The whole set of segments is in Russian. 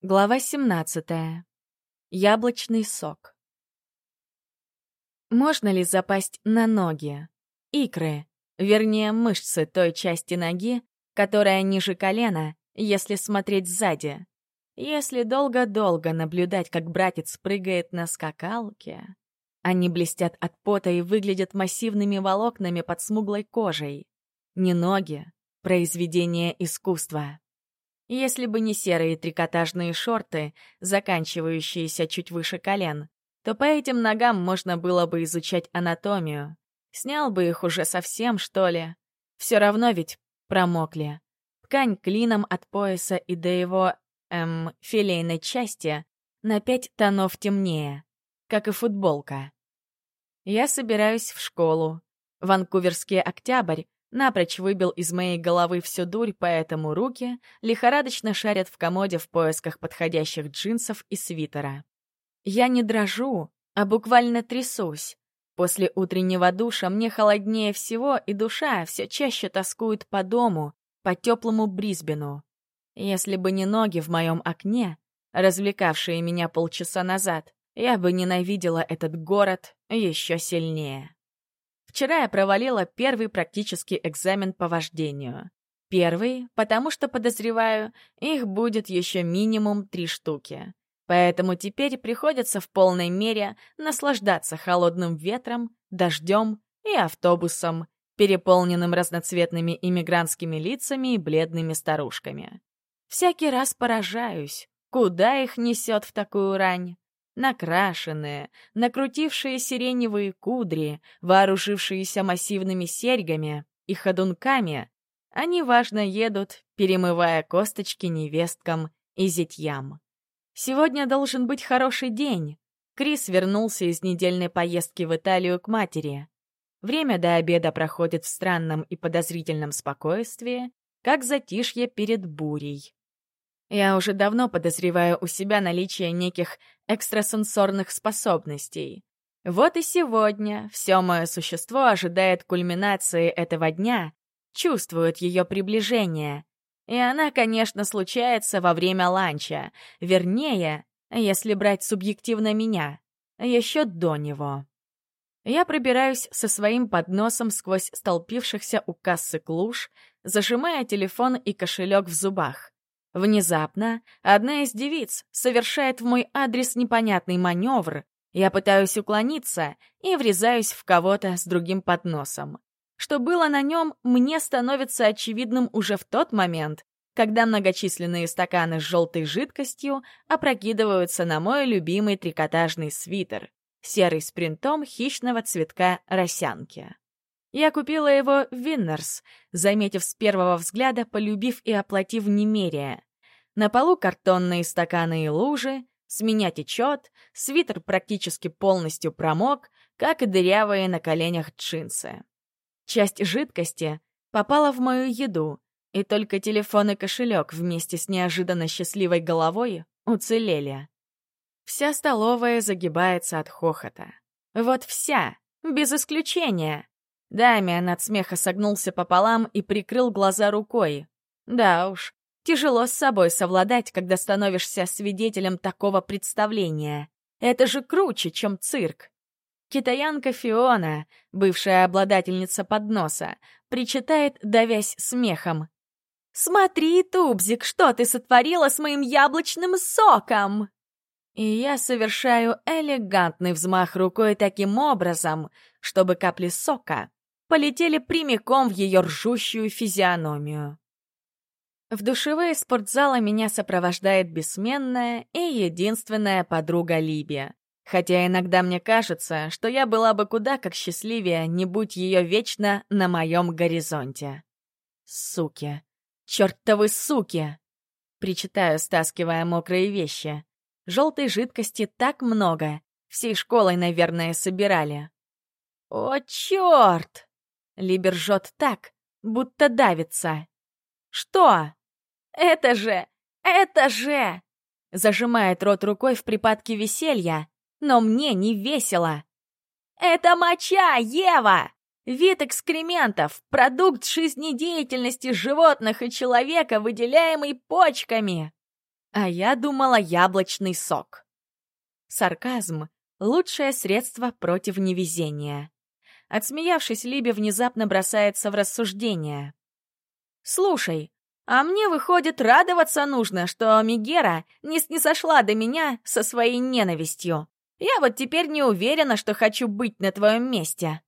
Глава 17. Яблочный сок. Можно ли запасть на ноги? Икры, вернее, мышцы той части ноги, которая ниже колена, если смотреть сзади. Если долго-долго наблюдать, как братец прыгает на скакалке, они блестят от пота и выглядят массивными волокнами под смуглой кожей. Не ноги, произведение искусства. Если бы не серые трикотажные шорты, заканчивающиеся чуть выше колен, то по этим ногам можно было бы изучать анатомию. Снял бы их уже совсем, что ли. Все равно ведь промокли. Ткань клином от пояса и до его, эм, филейной части на пять тонов темнее, как и футболка. Я собираюсь в школу. Ванкуверский октябрь Напрочь выбил из моей головы всю дурь, поэтому руки лихорадочно шарят в комоде в поисках подходящих джинсов и свитера. Я не дрожу, а буквально трясусь. После утреннего душа мне холоднее всего, и душа все чаще тоскует по дому, по теплому Брисбену. Если бы не ноги в моем окне, развлекавшие меня полчаса назад, я бы ненавидела этот город еще сильнее. Вчера я провалила первый практический экзамен по вождению. Первый, потому что, подозреваю, их будет еще минимум три штуки. Поэтому теперь приходится в полной мере наслаждаться холодным ветром, дождем и автобусом, переполненным разноцветными иммигрантскими лицами и бледными старушками. Всякий раз поражаюсь, куда их несет в такую рань накрашенные, накрутившие сиреневые кудри, вооружившиеся массивными серьгами и ходунками, они важно едут, перемывая косточки невесткам и зятьям. Сегодня должен быть хороший день. Крис вернулся из недельной поездки в Италию к матери. Время до обеда проходит в странном и подозрительном спокойствии, как затишье перед бурей. Я уже давно подозреваю у себя наличие неких экстрасенсорных способностей. Вот и сегодня все мое существо ожидает кульминации этого дня, чувствует ее приближение. И она, конечно, случается во время ланча, вернее, если брать субъективно меня, еще до него. Я пробираюсь со своим подносом сквозь столпившихся у кассы клуш, зажимая телефон и кошелек в зубах. Внезапно одна из девиц совершает в мой адрес непонятный маневр. Я пытаюсь уклониться и врезаюсь в кого-то с другим подносом. Что было на нем, мне становится очевидным уже в тот момент, когда многочисленные стаканы с желтой жидкостью опрокидываются на мой любимый трикотажный свитер, серый с принтом хищного цветка росянки. Я купила его в Виннерс, заметив с первого взгляда, полюбив и оплатив не меряя. На полу картонные стаканы и лужи, с меня течет, свитер практически полностью промок, как и дырявые на коленях джинсы. Часть жидкости попала в мою еду, и только телефон и кошелек вместе с неожиданно счастливой головой уцелели. Вся столовая загибается от хохота. Вот вся, без исключения. Дамиан от смеха согнулся пополам и прикрыл глаза рукой. Да уж, тяжело с собой совладать, когда становишься свидетелем такого представления. Это же круче, чем цирк. Китаянка Фиона, бывшая обладательница подноса, причитает, давясь смехом. «Смотри, Тубзик, что ты сотворила с моим яблочным соком!» И я совершаю элегантный взмах рукой таким образом, чтобы капли сока полетели прямиком в ее ржущую физиономию. В душевые спортзала меня сопровождает бессменная и единственная подруга Либия. Хотя иногда мне кажется, что я была бы куда как счастливее, не будь ее вечно на моем горизонте. Суки. Чертовы суки! Причитаю, стаскивая мокрые вещи. Желтой жидкости так много. Всей школой, наверное, собирали. О, черт! Либер жжет так, будто давится. «Что? Это же! Это же!» Зажимает рот рукой в припадке веселья, но мне не весело. «Это моча, Ева! Вид экскрементов, продукт жизнедеятельности животных и человека, выделяемый почками!» А я думала яблочный сок. Сарказм — лучшее средство против невезения. Отсмеявшись, Либи внезапно бросается в рассуждение. «Слушай, а мне, выходит, радоваться нужно, что Мигера не снизошла до меня со своей ненавистью. Я вот теперь не уверена, что хочу быть на твоем месте.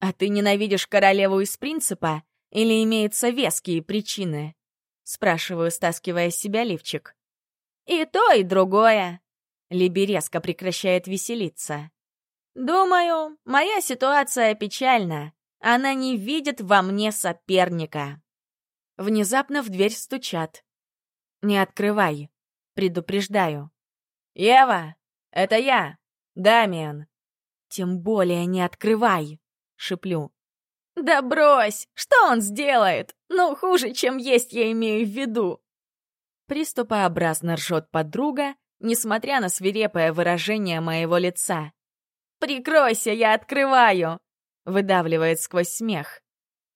А ты ненавидишь королеву из принципа или имеются веские причины?» Спрашиваю, стаскивая с себя лифчик. «И то, и другое». Либи резко прекращает веселиться. «Думаю, моя ситуация печальна. Она не видит во мне соперника». Внезапно в дверь стучат. «Не открывай», — предупреждаю. «Ева, это я, Дамиан». «Тем более не открывай», — шеплю. «Да брось! Что он сделает? Ну, хуже, чем есть, я имею в виду!» Приступообразно ржет подруга, несмотря на свирепое выражение моего лица. «Прикройся, я открываю!» — выдавливает сквозь смех.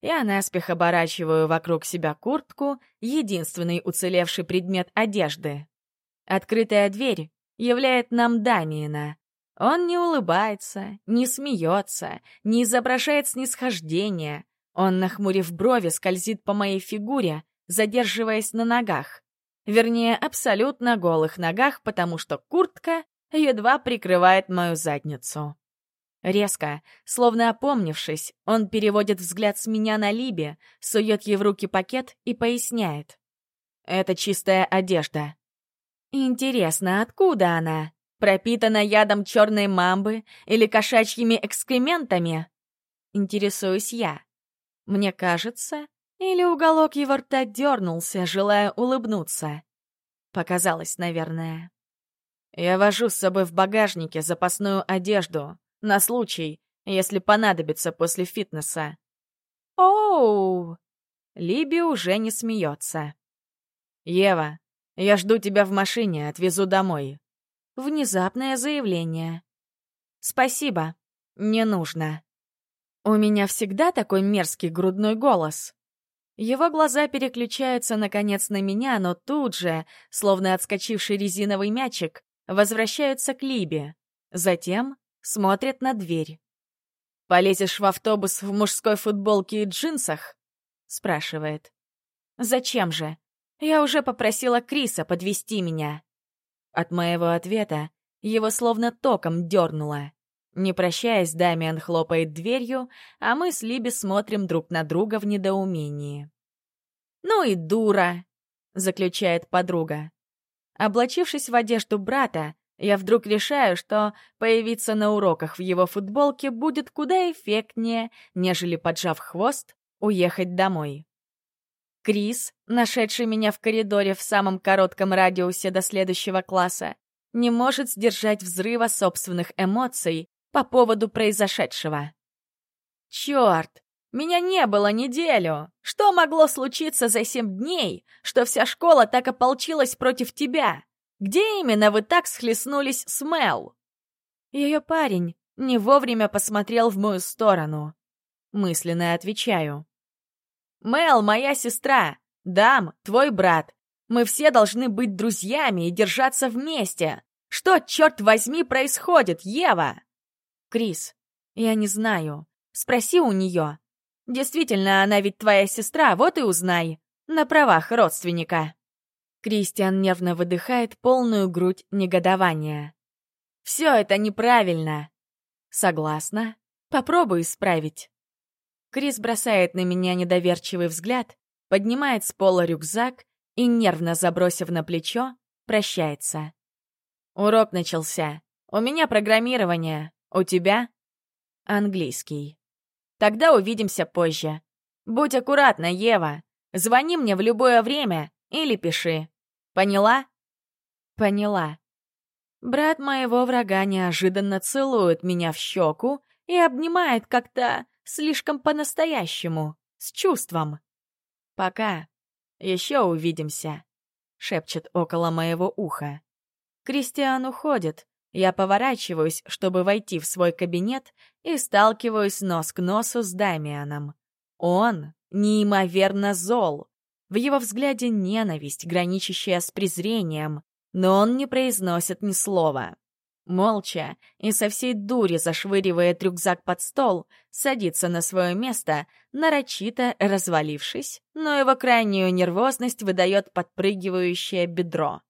Я наспех оборачиваю вокруг себя куртку, единственный уцелевший предмет одежды. Открытая дверь являет нам Дамиена. Он не улыбается, не смеется, не изображает снисхождения. Он, нахмурив брови, скользит по моей фигуре, задерживаясь на ногах. Вернее, абсолютно голых ногах, потому что куртка едва прикрывает мою задницу. Резко, словно опомнившись, он переводит взгляд с меня на Либи, сует ей в руки пакет и поясняет. «Это чистая одежда». «Интересно, откуда она? Пропитана ядом черной мамбы или кошачьими экскрементами?» Интересуюсь я. Мне кажется, или уголок его рта дернулся, желая улыбнуться. Показалось, наверное. Я вожу с собой в багажнике запасную одежду, на случай, если понадобится после фитнеса. Оу! Либи уже не смеется. Ева, я жду тебя в машине, отвезу домой. Внезапное заявление. Спасибо, не нужно. У меня всегда такой мерзкий грудной голос. Его глаза переключаются, наконец, на меня, но тут же, словно отскочивший резиновый мячик, возвращаются к Либе. Затем смотрит на дверь. «Полезешь в автобус в мужской футболке и джинсах?» — спрашивает. «Зачем же? Я уже попросила Криса подвести меня». От моего ответа его словно током дернуло. Не прощаясь, Дамиан хлопает дверью, а мы с Либи смотрим друг на друга в недоумении. «Ну и дура!» — заключает подруга. Облачившись в одежду брата, я вдруг решаю, что появиться на уроках в его футболке будет куда эффектнее, нежели, поджав хвост, уехать домой. Крис, нашедший меня в коридоре в самом коротком радиусе до следующего класса, не может сдержать взрыва собственных эмоций по поводу произошедшего. Черт! Меня не было неделю! Что могло случиться за семь дней, что вся школа так ополчилась против тебя? Где именно вы так схлестнулись с Мел?» Ее парень не вовремя посмотрел в мою сторону. Мысленно отвечаю. «Мел, моя сестра. Дам, твой брат. Мы все должны быть друзьями и держаться вместе. Что, черт возьми, происходит, Ева?» «Крис, я не знаю. Спроси у нее. Действительно, она ведь твоя сестра, вот и узнай. На правах родственника». Кристиан нервно выдыхает полную грудь негодования. «Все это неправильно!» «Согласна. Попробуй исправить». Крис бросает на меня недоверчивый взгляд, поднимает с пола рюкзак и, нервно забросив на плечо, прощается. «Урок начался. У меня программирование. У тебя?» «Английский». «Тогда увидимся позже. Будь аккуратна, Ева. Звони мне в любое время или пиши». Поняла? Поняла. Брат моего врага неожиданно целует меня в щеку и обнимает как-то слишком по-настоящему, с чувством. «Пока. Еще увидимся», — шепчет около моего уха. Кристиан уходит. Я поворачиваюсь, чтобы войти в свой кабинет, и сталкиваюсь нос к носу с Дамианом. Он неимоверно зол. В его взгляде ненависть, граничащая с презрением, но он не произносит ни слова. Молча и со всей дури зашвыривает рюкзак под стол, садится на свое место, нарочито развалившись, но его крайнюю нервозность выдает подпрыгивающее бедро.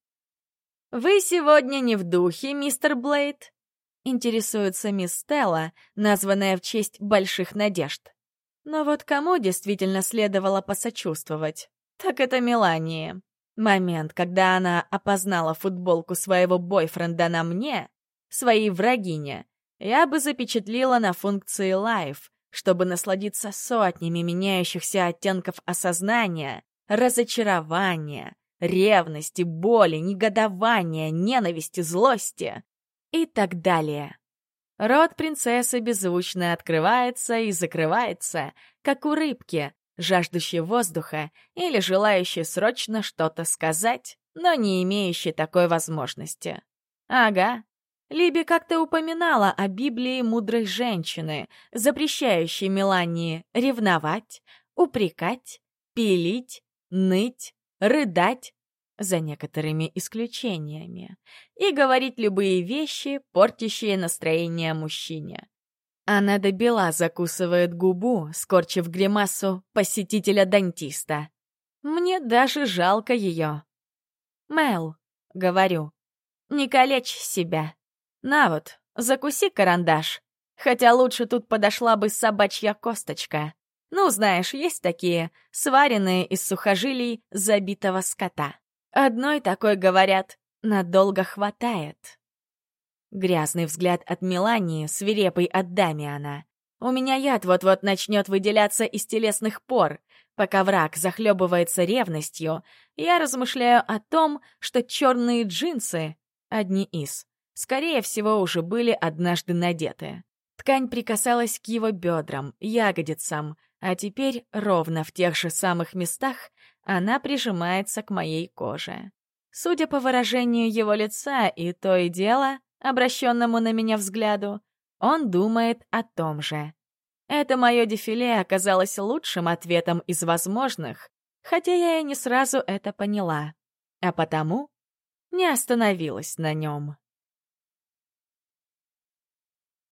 «Вы сегодня не в духе, мистер Блейд?» — интересуется мисс Стелла, названная в честь больших надежд. Но вот кому действительно следовало посочувствовать, так это Мелании. Момент, когда она опознала футболку своего бойфренда на мне, своей врагине, я бы запечатлила на функции Life, чтобы насладиться сотнями меняющихся оттенков осознания, разочарования, ревности, боли, негодования, ненависти, злости и так далее. Рот принцессы беззвучно открывается и закрывается, как у рыбки, жаждущей воздуха или желающей срочно что-то сказать, но не имеющей такой возможности. Ага, Либи как-то упоминала о Библии мудрой женщины, запрещающей Мелании ревновать, упрекать, пилить, ныть, рыдать, за некоторыми исключениями, и говорить любые вещи, портящие настроение мужчине. Она до бела закусывает губу, скорчив гримасу посетителя-дантиста. Мне даже жалко ее. «Мэл», — говорю, — «не калечь себя». На вот, закуси карандаш. Хотя лучше тут подошла бы собачья косточка. Ну, знаешь, есть такие, сваренные из сухожилий забитого скота. Одной такой, говорят, надолго хватает. Грязный взгляд от Мелании, свирепый от Дамиана. У меня яд вот-вот начнет выделяться из телесных пор. Пока враг захлебывается ревностью, я размышляю о том, что черные джинсы — одни из скорее всего, уже были однажды надеты. Ткань прикасалась к его бедрам, ягодицам, а теперь ровно в тех же самых местах она прижимается к моей коже. Судя по выражению его лица и то и дело, обращенному на меня взгляду, он думает о том же. Это мое дефиле оказалось лучшим ответом из возможных, хотя я и не сразу это поняла, а потому не остановилась на нем.